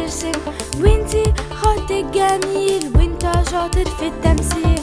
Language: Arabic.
ترسم وانتي خطك جميل وانت شاطر في التمثيل.